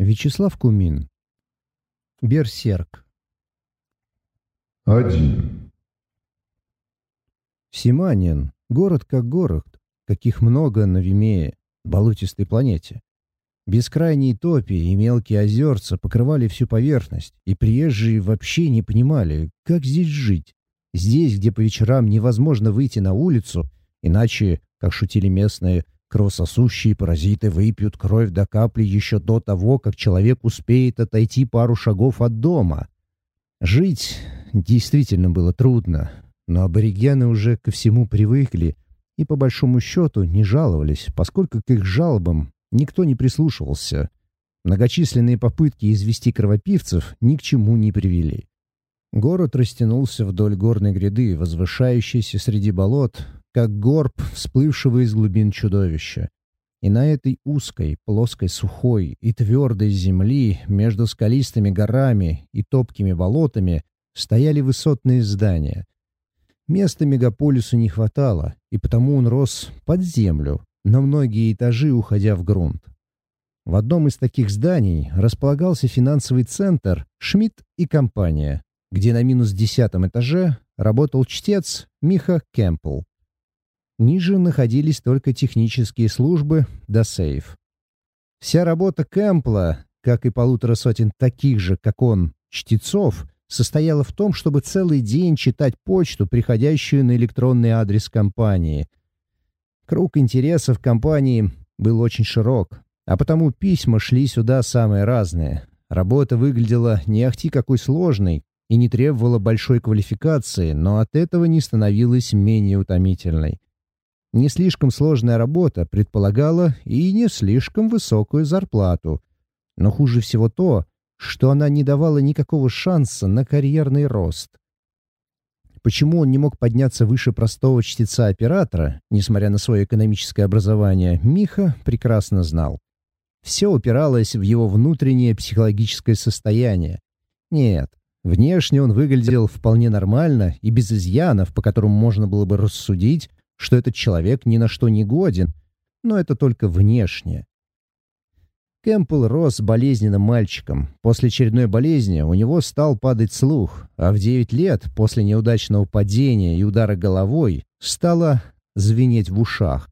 Вячеслав Кумин. Берсерк. Один. Симанин. Город как город, каких много на Вимее, болотистой планете. Бескрайние топи и мелкие озерца покрывали всю поверхность, и приезжие вообще не понимали, как здесь жить. Здесь, где по вечерам невозможно выйти на улицу, иначе, как шутили местные, кровососущие паразиты выпьют кровь до капли еще до того, как человек успеет отойти пару шагов от дома. Жить действительно было трудно, но аборигены уже ко всему привыкли и, по большому счету, не жаловались, поскольку к их жалобам никто не прислушивался. Многочисленные попытки извести кровопивцев ни к чему не привели. Город растянулся вдоль горной гряды, возвышающейся среди болот, как горб всплывшего из глубин чудовища. И на этой узкой, плоской, сухой и твердой земли между скалистыми горами и топкими болотами стояли высотные здания. Места мегаполису не хватало, и потому он рос под землю, на многие этажи уходя в грунт. В одном из таких зданий располагался финансовый центр «Шмидт и компания», где на минус десятом этаже работал чтец Миха Кэмпл. Ниже находились только технические службы да сейф. Вся работа Кэмпла, как и полутора сотен таких же, как он, чтецов, состояла в том, чтобы целый день читать почту, приходящую на электронный адрес компании. Круг интересов компании был очень широк, а потому письма шли сюда самые разные. Работа выглядела не ахти какой сложной и не требовала большой квалификации, но от этого не становилась менее утомительной. Не слишком сложная работа предполагала и не слишком высокую зарплату. Но хуже всего то, что она не давала никакого шанса на карьерный рост. Почему он не мог подняться выше простого чтеца-оператора, несмотря на свое экономическое образование, Миха прекрасно знал. Все упиралось в его внутреннее психологическое состояние. Нет, внешне он выглядел вполне нормально и без изъянов, по которым можно было бы рассудить, что этот человек ни на что не годен, но это только внешне. Кэмпбелл рос болезненным мальчиком. После очередной болезни у него стал падать слух, а в 9 лет, после неудачного падения и удара головой, стало звенеть в ушах.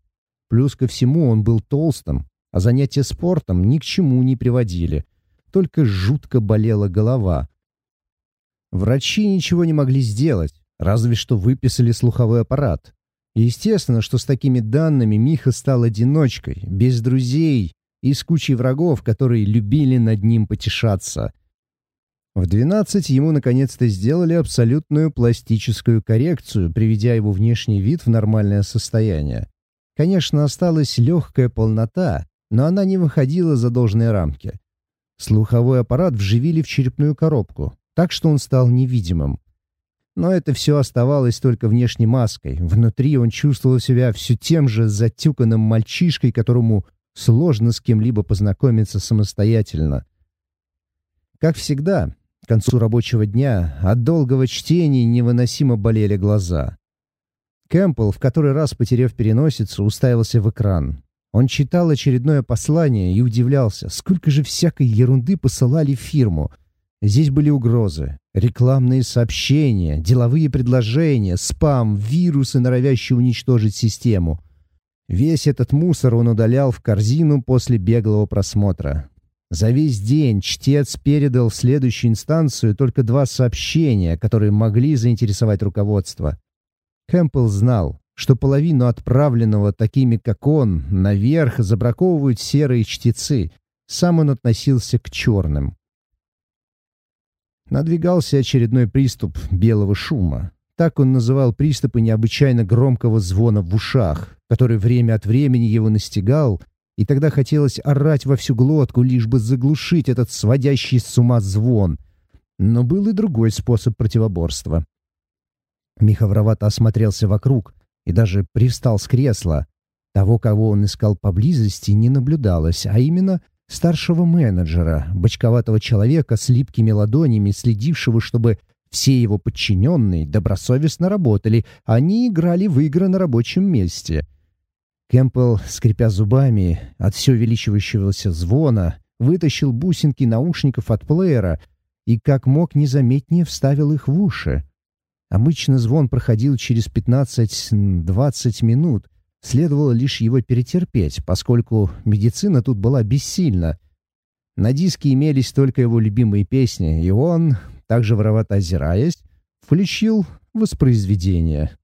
Плюс ко всему он был толстым, а занятия спортом ни к чему не приводили. Только жутко болела голова. Врачи ничего не могли сделать, разве что выписали слуховой аппарат. Естественно, что с такими данными Миха стал одиночкой, без друзей и с кучей врагов, которые любили над ним потешаться. В 12 ему наконец-то сделали абсолютную пластическую коррекцию, приведя его внешний вид в нормальное состояние. Конечно, осталась легкая полнота, но она не выходила за должные рамки. Слуховой аппарат вживили в черепную коробку, так что он стал невидимым. Но это все оставалось только внешней маской. Внутри он чувствовал себя все тем же затюканным мальчишкой, которому сложно с кем-либо познакомиться самостоятельно. Как всегда, к концу рабочего дня от долгого чтения невыносимо болели глаза. Кэмпбелл, в который раз потеряв переносицу, уставился в экран. Он читал очередное послание и удивлялся, сколько же всякой ерунды посылали фирму — Здесь были угрозы, рекламные сообщения, деловые предложения, спам, вирусы, норовящие уничтожить систему. Весь этот мусор он удалял в корзину после беглого просмотра. За весь день чтец передал в следующую инстанцию только два сообщения, которые могли заинтересовать руководство. Кэмпбелл знал, что половину отправленного такими, как он, наверх забраковывают серые чтецы. Сам он относился к черным. Надвигался очередной приступ белого шума. Так он называл приступы необычайно громкого звона в ушах, который время от времени его настигал, и тогда хотелось орать во всю глотку, лишь бы заглушить этот сводящий с ума звон. Но был и другой способ противоборства. Миха воровато осмотрелся вокруг и даже привстал с кресла. Того, кого он искал поблизости, не наблюдалось, а именно старшего менеджера, бочковатого человека с липкими ладонями, следившего, чтобы все его подчиненные добросовестно работали, а они играли в игры на рабочем месте. Кэмпбелл, скрипя зубами от все увеличивающегося звона, вытащил бусинки наушников от плеера и как мог незаметнее вставил их в уши. Обычно звон проходил через 15-20 минут, следовало лишь его перетерпеть, поскольку медицина тут была бессильна. На диске имелись только его любимые песни, и он, также воровато озираясь, включил воспроизведение.